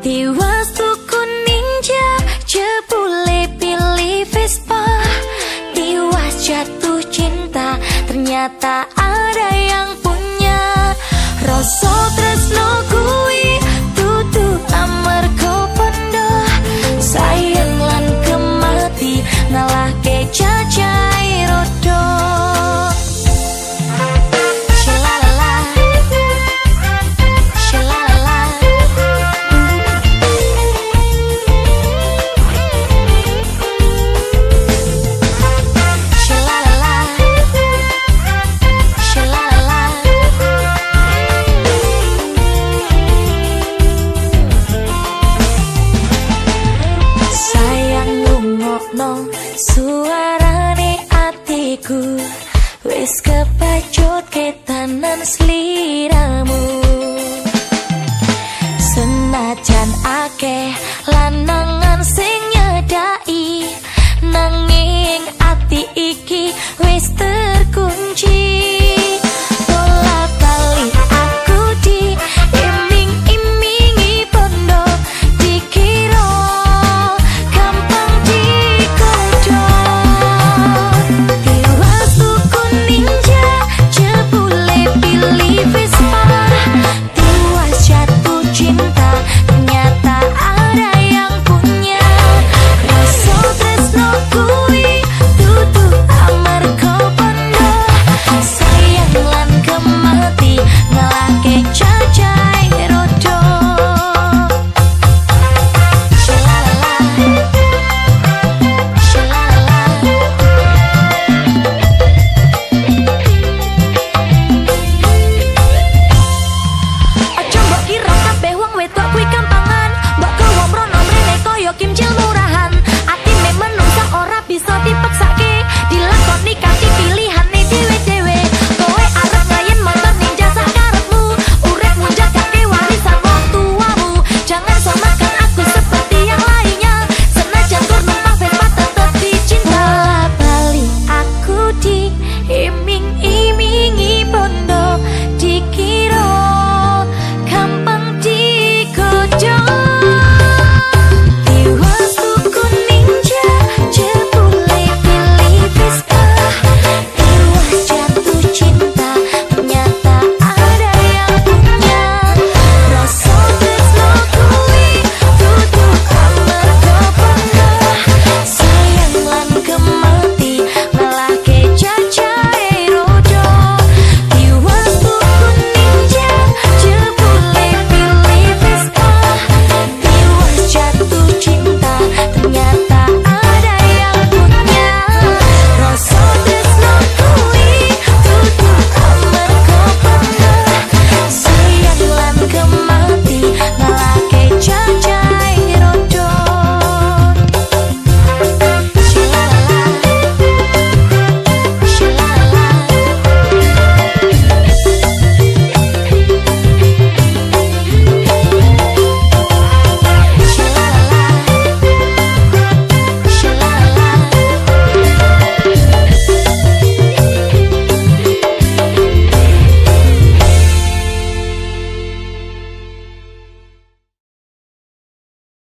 Tiwas tuku ninja Jebule pilih Vespa. Tiwas jatuh cinta Ternyata ada yang punya. Rasa Kepacut kepacut ketanan sliramu Senajan akeh lanangan sing nyedai Nanging ati iki wis 我今朝。